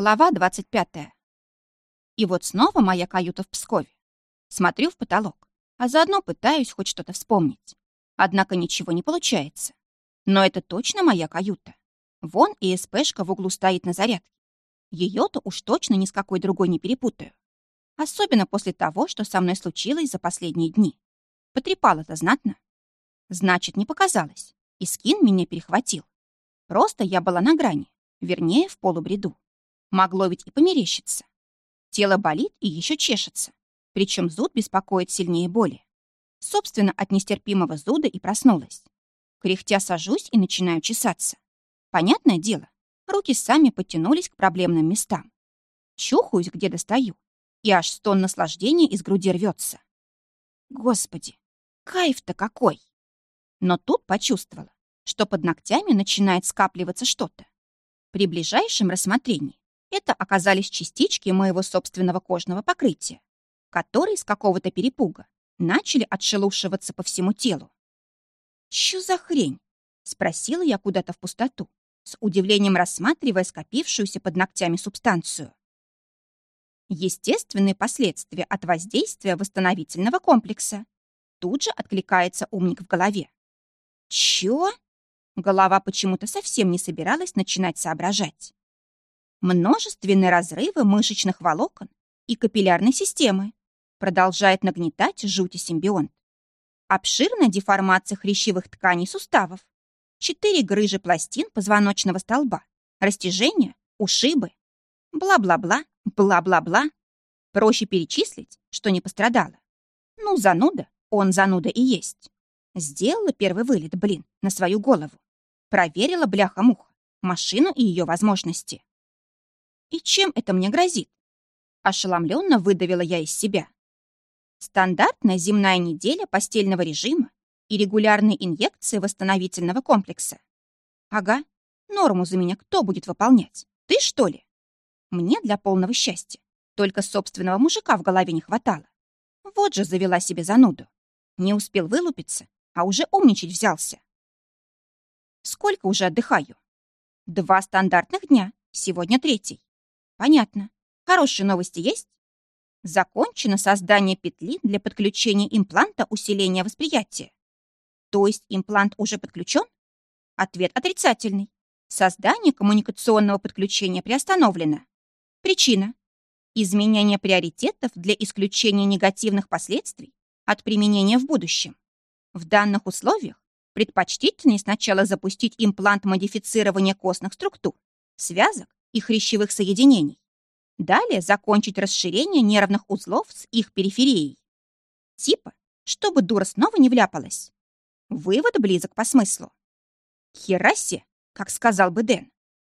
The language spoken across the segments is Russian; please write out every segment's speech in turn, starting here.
Глава 25. И вот снова моя каюта в Пскове. Смотрю в потолок, а заодно пытаюсь хоть что-то вспомнить. Однако ничего не получается. Но это точно моя каюта. Вон и СПшка в углу стоит на зарядке. Ее-то уж точно ни с какой другой не перепутаю. Особенно после того, что со мной случилось за последние дни. Потрепало-то знатно. Значит, не показалось. И скин меня перехватил. Просто я была на грани, вернее, в полубреду. Могло ведь и померещиться. Тело болит и еще чешется. Причем зуд беспокоит сильнее боли. Собственно, от нестерпимого зуда и проснулась. Кряхтя сажусь и начинаю чесаться. Понятное дело, руки сами подтянулись к проблемным местам. Чухаюсь, где достаю, и аж стон наслаждения из груди рвется. Господи, кайф-то какой! Но тут почувствовала, что под ногтями начинает скапливаться что-то. При ближайшем рассмотрении это оказались частички моего собственного кожного покрытия, которые с какого-то перепуга начали отшелушиваться по всему телу. «Чё за хрень?» — спросила я куда-то в пустоту, с удивлением рассматривая скопившуюся под ногтями субстанцию. Естественные последствия от воздействия восстановительного комплекса. Тут же откликается умник в голове. Чё? Голова почему-то совсем не собиралась начинать соображать множественные разрывы мышечных волокон и капиллярной системы, продолжает нагнетать жути симбионт. Обширная деформация хрящевых тканей суставов, четыре грыжи пластин позвоночного столба, растяжения, ушибы, бла-бла-бла, бла-бла-бла. Проще перечислить, что не пострадало. Ну, зануда, он зануда и есть. Сделала первый вылет, блин, на свою голову. Проверила бляха-муха, машину и ее возможности. И чем это мне грозит? Ошеломленно выдавила я из себя. Стандартная земная неделя постельного режима и регулярные инъекции восстановительного комплекса. Ага, норму за меня кто будет выполнять? Ты, что ли? Мне для полного счастья только собственного мужика в голове не хватало. Вот же завела себе зануду. Не успел вылупиться, а уже умничать взялся. Сколько уже отдыхаю? Два стандартных дня, сегодня третий. Понятно. Хорошие новости есть? Закончено создание петли для подключения импланта усиления восприятия. То есть имплант уже подключен? Ответ отрицательный. Создание коммуникационного подключения приостановлено. Причина. Изменение приоритетов для исключения негативных последствий от применения в будущем. В данных условиях предпочтительнее сначала запустить имплант модифицирования костных структур, связок и хрящевых соединений. Далее закончить расширение нервных узлов с их периферией. Типа, чтобы дура снова не вляпалась. Вывод близок по смыслу. Херасе, как сказал бы Дэн.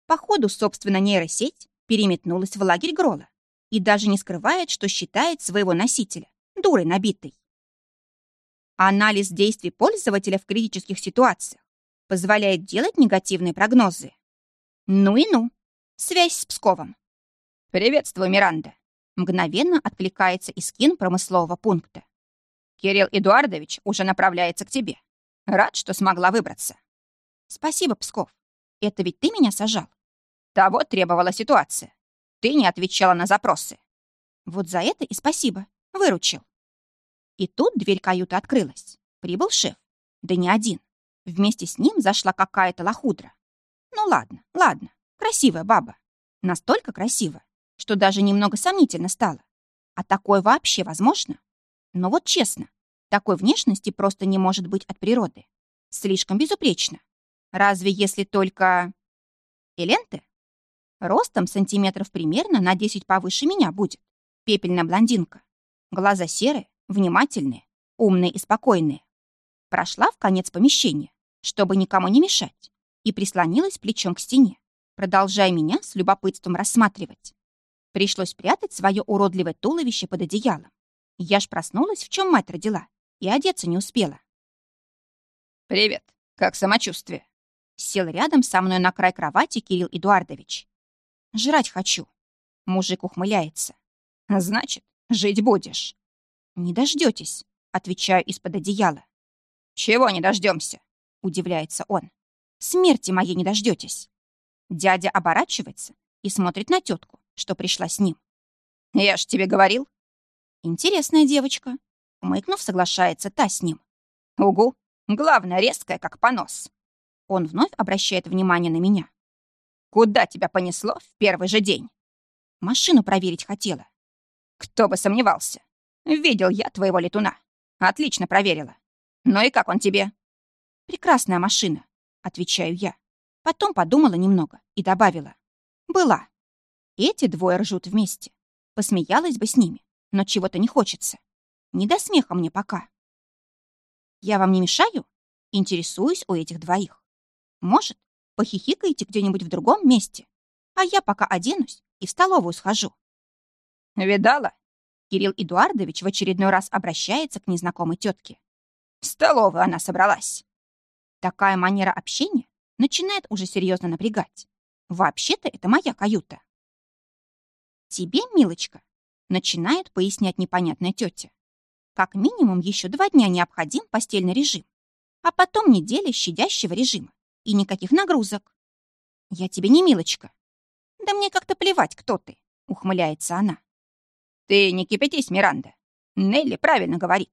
Походу, собственно, нейросеть переметнулась в лагерь Грола и даже не скрывает, что считает своего носителя дурой набитой. Анализ действий пользователя в критических ситуациях позволяет делать негативные прогнозы. Ну и ну. Связь с Псковом. «Приветствую, Миранда!» Мгновенно откликается Искин промыслового пункта. «Кирилл Эдуардович уже направляется к тебе. Рад, что смогла выбраться». «Спасибо, Псков. Это ведь ты меня сажал?» «Того требовала ситуация. Ты не отвечала на запросы». «Вот за это и спасибо. Выручил». И тут дверь каюты открылась. Прибыл шеф. Да не один. Вместе с ним зашла какая-то лохудра. Ну ладно, ладно. Красивая баба. Настолько красивая, что даже немного сомнительно стало. А такое вообще возможно? Но вот честно, такой внешности просто не может быть от природы. Слишком безупречно. Разве если только... Эленты? Ростом сантиметров примерно на 10 повыше меня будет. Пепельная блондинка. Глаза серые, внимательные, умные и спокойные. Прошла в конец помещения, чтобы никому не мешать, и прислонилась плечом к стене продолжая меня с любопытством рассматривать. Пришлось прятать свое уродливое туловище под одеялом. Я ж проснулась, в чем мать родила, и одеться не успела. «Привет, как самочувствие?» Сел рядом со мной на край кровати Кирилл Эдуардович. «Жрать хочу». Мужик ухмыляется. «Значит, жить будешь». «Не дождетесь», — отвечаю из-под одеяла. «Чего не дождемся? удивляется он. «Смерти моей не дождетесь». Дядя оборачивается, и смотрит на тетку, что пришла с ним. «Я ж тебе говорил». «Интересная девочка», — умыкнув, соглашается та с ним. «Угу, главное, резкая, как понос». Он вновь обращает внимание на меня. «Куда тебя понесло в первый же день?» Машину проверить хотела. «Кто бы сомневался. Видел я твоего летуна. Отлично проверила. Ну и как он тебе?» «Прекрасная машина», — отвечаю я. Потом подумала немного и добавила. «Была. Эти двое ржут вместе. Посмеялась бы с ними, но чего-то не хочется. Не до смеха мне пока». «Я вам не мешаю?» Интересуюсь у этих двоих. «Может, похихикаете где-нибудь в другом месте, а я пока оденусь и в столовую схожу». «Видала?» Кирилл Эдуардович в очередной раз обращается к незнакомой тетке. В столовую она собралась. Такая манера общения начинает уже серьезно напрягать. Вообще-то это моя каюта. Тебе, милочка, начинает пояснять непонятная тетя. Как минимум еще два дня необходим постельный режим, а потом неделя щадящего режима и никаких нагрузок. Я тебе не милочка. Да мне как-то плевать, кто ты, ухмыляется она. Ты не кипятись, Миранда. Нелли правильно говорит.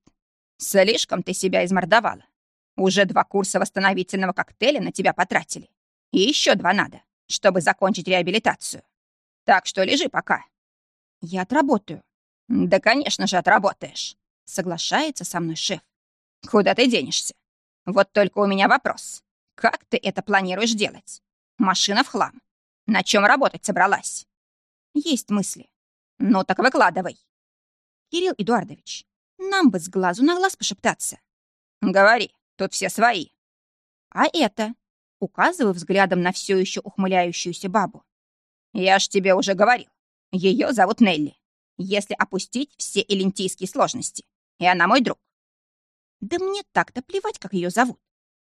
Слишком ты себя измордовала. Уже два курса восстановительного коктейля на тебя потратили. И еще два надо, чтобы закончить реабилитацию. Так что лежи пока. Я отработаю. Да, конечно же, отработаешь. Соглашается со мной шеф. Куда ты денешься? Вот только у меня вопрос. Как ты это планируешь делать? Машина в хлам. На чем работать собралась? Есть мысли. Ну так выкладывай. Кирилл Эдуардович, нам бы с глазу на глаз пошептаться. Говори, тут все свои. А это? Указываю взглядом на все еще ухмыляющуюся бабу. Я ж тебе уже говорил. Ее зовут Нелли. Если опустить все элентийские сложности. И она мой друг. Да мне так-то плевать, как ее зовут.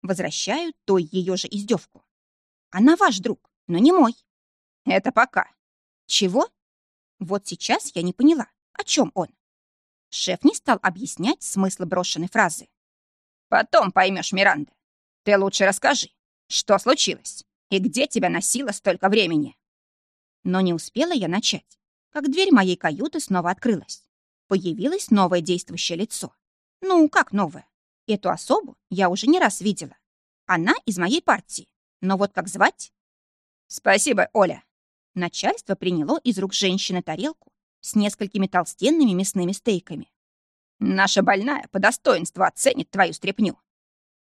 Возвращаю той ее же издевку. Она ваш друг, но не мой. Это пока. Чего? Вот сейчас я не поняла, о чем он. Шеф не стал объяснять смысл брошенной фразы. «Потом поймешь, Миранда. Ты лучше расскажи, что случилось и где тебя носило столько времени?» Но не успела я начать, как дверь моей каюты снова открылась. Появилось новое действующее лицо. Ну, как новое? Эту особу я уже не раз видела. Она из моей партии. Но вот как звать? Спасибо, Оля. Начальство приняло из рук женщины тарелку с несколькими толстенными мясными стейками. «Наша больная по достоинству оценит твою стряпню».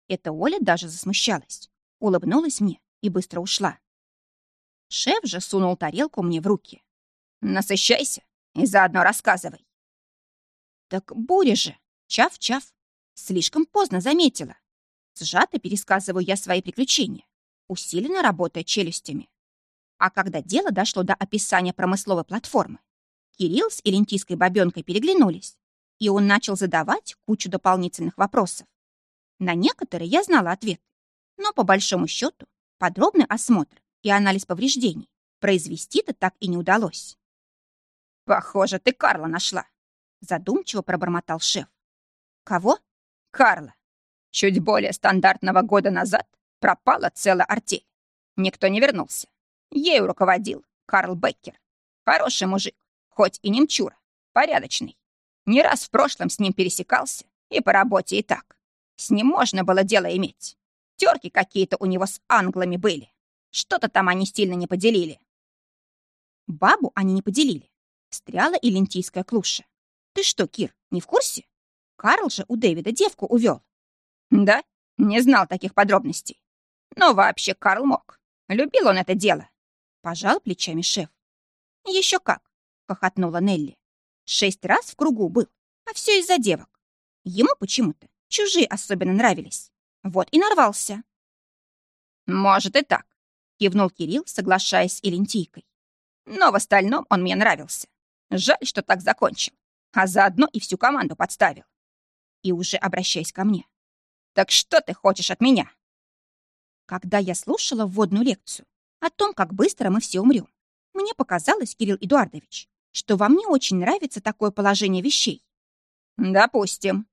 Эта Оля даже засмущалась, улыбнулась мне и быстро ушла. Шеф же сунул тарелку мне в руки. «Насыщайся и заодно рассказывай». «Так буря же! Чав-чав! Слишком поздно заметила. Сжато пересказываю я свои приключения, усиленно работая челюстями. А когда дело дошло до описания промысловой платформы, Кирилл с элентийской бабёнкой переглянулись, и он начал задавать кучу дополнительных вопросов. На некоторые я знала ответ, но по большому счету подробный осмотр и анализ повреждений произвести-то так и не удалось. «Похоже, ты Карла нашла», — задумчиво пробормотал шеф. «Кого?» «Карла. Чуть более стандартного года назад пропала целая артель. Никто не вернулся. Ею руководил Карл Беккер. Хороший мужик, хоть и немчура, порядочный. Не раз в прошлом с ним пересекался, и по работе и так. С ним можно было дело иметь. Терки какие-то у него с англами были. Что-то там они сильно не поделили. Бабу они не поделили. Встряла и лентийская клуша. Ты что, Кир, не в курсе? Карл же у Дэвида девку увел. Да? Не знал таких подробностей. Но вообще Карл мог. Любил он это дело. Пожал плечами шеф. Еще как, хохотнула Нелли. Шесть раз в кругу был, а все из-за девок. Ему почему-то чужие особенно нравились. Вот и нарвался. Может и так, кивнул Кирилл, соглашаясь с Элентийкой. Но в остальном он мне нравился. Жаль, что так закончил. А заодно и всю команду подставил. И уже обращаясь ко мне. Так что ты хочешь от меня? Когда я слушала вводную лекцию, о том, как быстро мы все умрем. Мне показалось, Кирилл Эдуардович, что вам не очень нравится такое положение вещей. Допустим.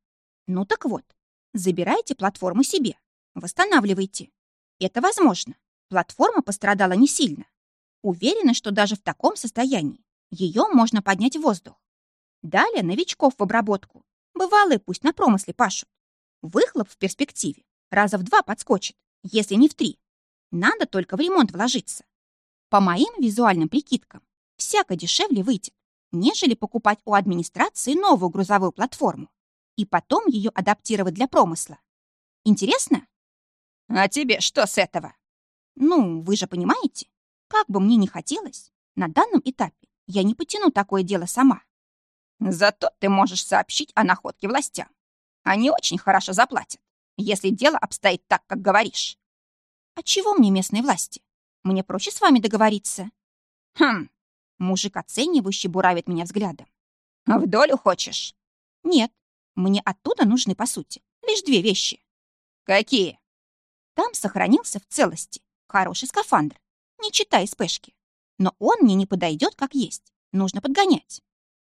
Ну так вот, забирайте платформу себе, восстанавливайте. Это возможно. Платформа пострадала не сильно. Уверена, что даже в таком состоянии ее можно поднять в воздух. Далее новичков в обработку. Бывалые пусть на промысле пашут. Выхлоп в перспективе раза в два подскочит, если не в три. Надо только в ремонт вложиться. По моим визуальным прикидкам, всяко дешевле выйдет, нежели покупать у администрации новую грузовую платформу и потом ее адаптировать для промысла. Интересно? А тебе что с этого? Ну, вы же понимаете, как бы мне ни хотелось, на данном этапе я не потяну такое дело сама. Зато ты можешь сообщить о находке властям. Они очень хорошо заплатят, если дело обстоит так, как говоришь. А чего мне местные власти? Мне проще с вами договориться. Хм. Мужик оценивающий буравит меня взглядом. В долю хочешь? Нет. Мне оттуда нужны, по сути, лишь две вещи. Какие? Там сохранился в целости хороший скафандр, не читая спешки. Но он мне не подойдет как есть. Нужно подгонять.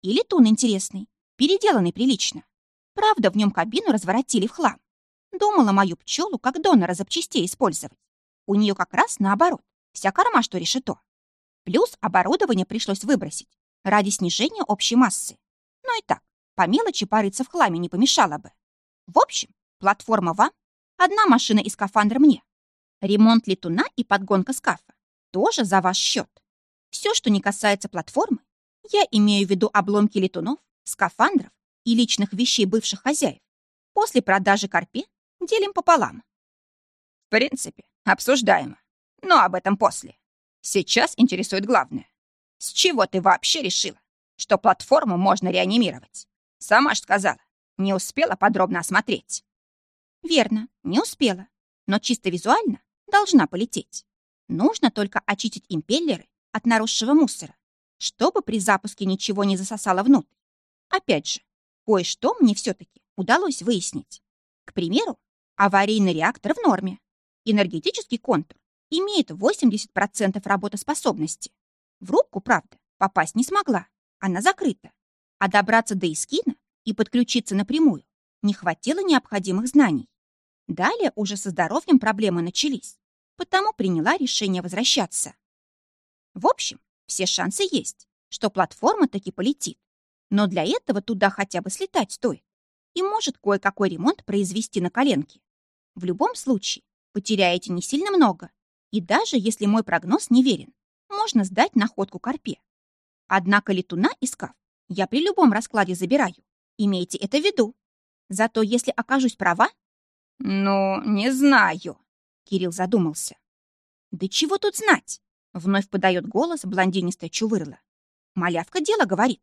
Или тун интересный, переделанный прилично. Правда, в нем кабину разворотили в хлам. Думала мою пчелу как донора запчастей использовать. У нее как раз наоборот, вся корма, что решето. Плюс оборудование пришлось выбросить ради снижения общей массы. Но и так, по мелочи порыться в хламе не помешало бы. В общем, платформа вам, одна машина и скафандр мне. Ремонт летуна и подгонка скафа тоже за ваш счет. Все, что не касается платформы, я имею в виду обломки летунов, скафандров и личных вещей бывших хозяев. После продажи карпе делим пополам. В принципе, обсуждаемо. Но об этом после. Сейчас интересует главное. С чего ты вообще решила, что платформу можно реанимировать? Сама ж сказала, не успела подробно осмотреть. Верно, не успела. Но чисто визуально должна полететь. Нужно только очистить импеллеры от наросшего мусора, чтобы при запуске ничего не засосало внутрь. Опять же, кое-что мне все-таки удалось выяснить. К примеру, аварийный реактор в норме. Энергетический контур имеет 80% работоспособности. В рубку, правда, попасть не смогла. Она закрыта. А добраться до Искина и подключиться напрямую не хватило необходимых знаний. Далее уже со здоровьем проблемы начались, потому приняла решение возвращаться. В общем, все шансы есть, что платформа таки полетит. Но для этого туда хотя бы слетать стоит. И может кое-какой ремонт произвести на коленке. В любом случае, потеряете не сильно много. И даже если мой прогноз неверен, можно сдать находку Карпе. Однако летуна и скаф я при любом раскладе забираю. Имейте это в виду. Зато если окажусь права... Ну, не знаю. Кирилл задумался. Да чего тут знать? Вновь подает голос блондинистая чувырла. Малявка дело говорит.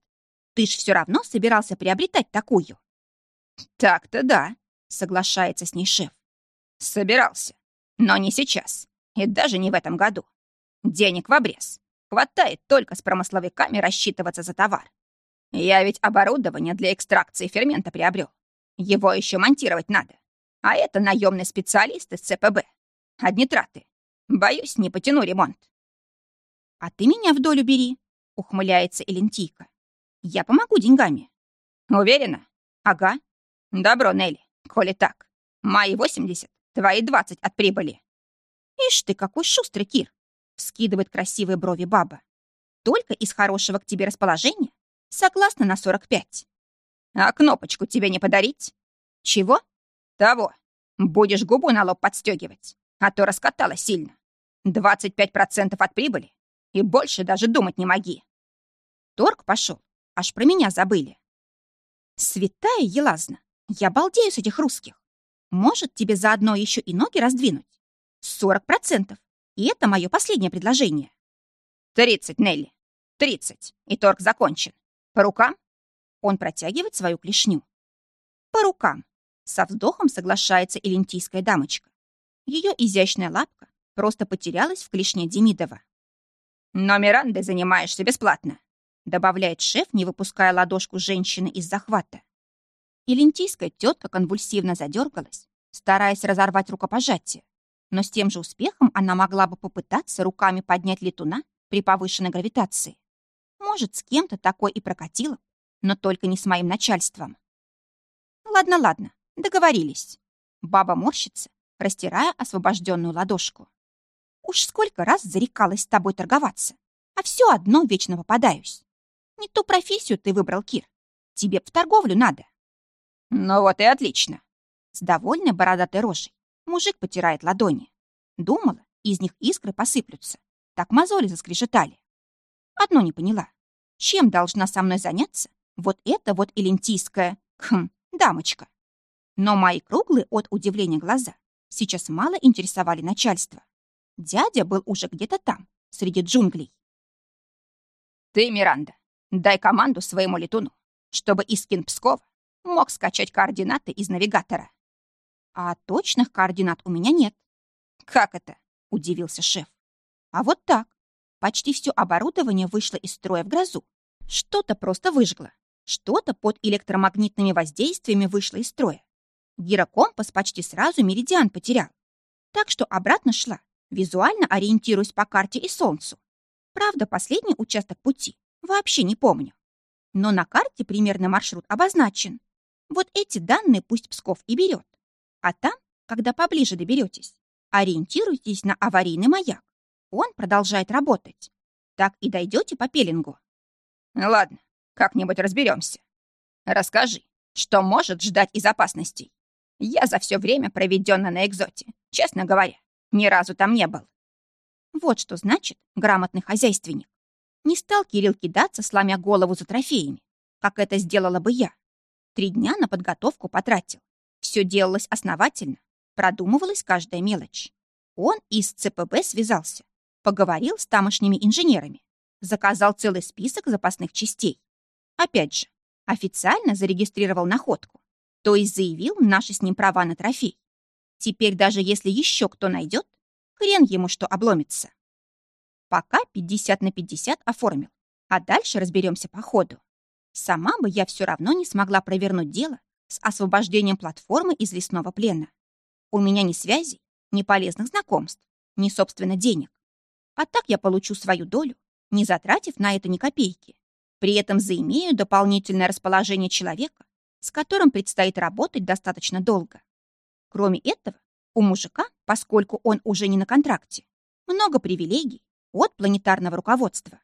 Ты ж все равно собирался приобретать такую. Так-то да, соглашается с ней шеф. Собирался, но не сейчас. И даже не в этом году. Денег в обрез. Хватает только с промысловиками рассчитываться за товар. Я ведь оборудование для экстракции фермента приобрел. Его еще монтировать надо. А это наемный специалист из ЦПБ. Одни траты. Боюсь, не потяну ремонт. А ты меня в долю бери, ухмыляется Элентийка. Я помогу деньгами. Уверена? Ага. Добро, Нелли, коли так. Мои 80, твои 20 от прибыли. Ишь ты, какой шустрый Кир! Скидывает красивые брови баба. Только из хорошего к тебе расположения согласна на 45. А кнопочку тебе не подарить? Чего? Того. Будешь губу на лоб подстегивать, а то раскатала сильно. 25% от прибыли и больше даже думать не моги. Торг пошел, аж про меня забыли. Святая Елазна, я балдею с этих русских. Может, тебе заодно еще и ноги раздвинуть? Сорок процентов. И это мое последнее предложение. Тридцать, Нелли. Тридцать. И торг закончен. По рукам? Он протягивает свою клешню. По рукам. Со вздохом соглашается элентийская дамочка. Ее изящная лапка просто потерялась в клешне Демидова. «Но Мирандой занимаешься бесплатно», добавляет шеф, не выпуская ладошку женщины из захвата. Элентийская тетка конвульсивно задергалась, стараясь разорвать рукопожатие но с тем же успехом она могла бы попытаться руками поднять летуна при повышенной гравитации. Может, с кем-то такой и прокатило, но только не с моим начальством. Ладно, ладно, договорились. Баба морщится, растирая освобожденную ладошку. Уж сколько раз зарекалась с тобой торговаться, а все одно вечно попадаюсь. Не ту профессию ты выбрал, Кир. Тебе в торговлю надо. Ну вот и отлично. С довольной бородатой рожей мужик потирает ладони. Думала, из них искры посыплются. Так мозоли заскрежетали. Одно не поняла. Чем должна со мной заняться вот эта вот элентийская, хм, дамочка? Но мои круглые от удивления глаза сейчас мало интересовали начальство. Дядя был уже где-то там, среди джунглей. «Ты, Миранда, дай команду своему летуну, чтобы Искин Пскова мог скачать координаты из навигатора». «А точных координат у меня нет». «Как это?» — удивился шеф. «А вот так. Почти все оборудование вышло из строя в грозу. Что-то просто выжгло, что-то под электромагнитными воздействиями вышло из строя. Гирокомпас почти сразу меридиан потерял. Так что обратно шла, визуально ориентируясь по карте и солнцу. Правда, последний участок пути вообще не помню. Но на карте примерно маршрут обозначен. Вот эти данные пусть Псков и берет. А там, когда поближе доберетесь, ориентируйтесь на аварийный маяк. Он продолжает работать. Так и дойдете по пеленгу. Ладно, как-нибудь разберемся. Расскажи, что может ждать из опасностей? Я за все время, проведенное на экзоте, честно говоря, ни разу там не был. Вот что значит грамотный хозяйственник. Не стал Кирилл кидаться, сломя голову за трофеями, как это сделала бы я. Три дня на подготовку потратил. Все делалось основательно, продумывалась каждая мелочь. Он из ЦПБ связался, поговорил с тамошними инженерами, заказал целый список запасных частей. Опять же, официально зарегистрировал находку, то есть заявил наши с ним права на трофей. Теперь даже если еще кто найдет, хрен ему что обломится. Пока 50 на 50 оформил, а дальше разберемся по ходу. Сама бы я все равно не смогла провернуть дело с освобождением платформы из лесного плена. У меня ни связей, ни полезных знакомств, ни, собственно, денег. А так я получу свою долю, не затратив на это ни копейки. При этом заимею дополнительное расположение человека, с которым предстоит работать достаточно долго. Кроме этого, у мужика, поскольку он уже не на контракте, много привилегий от планетарного руководства.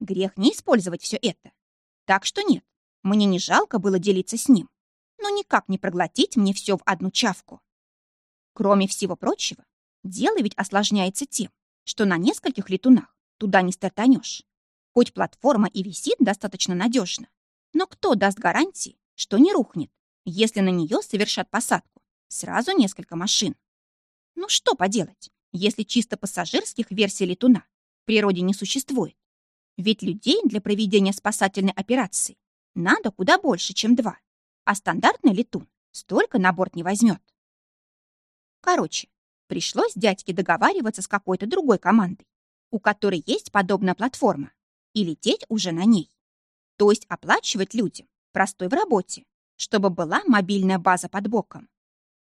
Грех не использовать все это. Так что нет, мне не жалко было делиться с ним, но никак не проглотить мне все в одну чавку. Кроме всего прочего, дело ведь осложняется тем, что на нескольких летунах туда не стартанешь. Хоть платформа и висит достаточно надежно, но кто даст гарантии, что не рухнет, если на нее совершат посадку сразу несколько машин? Ну что поделать, если чисто пассажирских версий летуна в природе не существует? Ведь людей для проведения спасательной операции надо куда больше, чем два, а стандартный летун столько на борт не возьмет. Короче, пришлось дядьке договариваться с какой-то другой командой, у которой есть подобная платформа, и лететь уже на ней. То есть оплачивать людям простой в работе, чтобы была мобильная база под боком.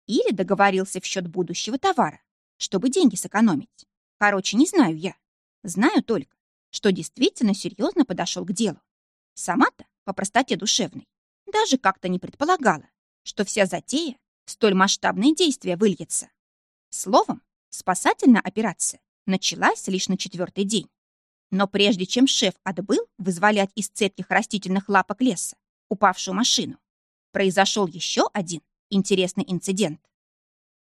Или договорился в счет будущего товара, чтобы деньги сэкономить. Короче, не знаю я. Знаю только, что действительно серьезно подошел к делу. Сама-то, по простоте душевной, даже как-то не предполагала, что вся затея в столь масштабные действия выльется. Словом, спасательная операция началась лишь на четвертый день. Но прежде чем шеф отбыл вызволять из цепких растительных лапок леса упавшую машину, произошел еще один интересный инцидент.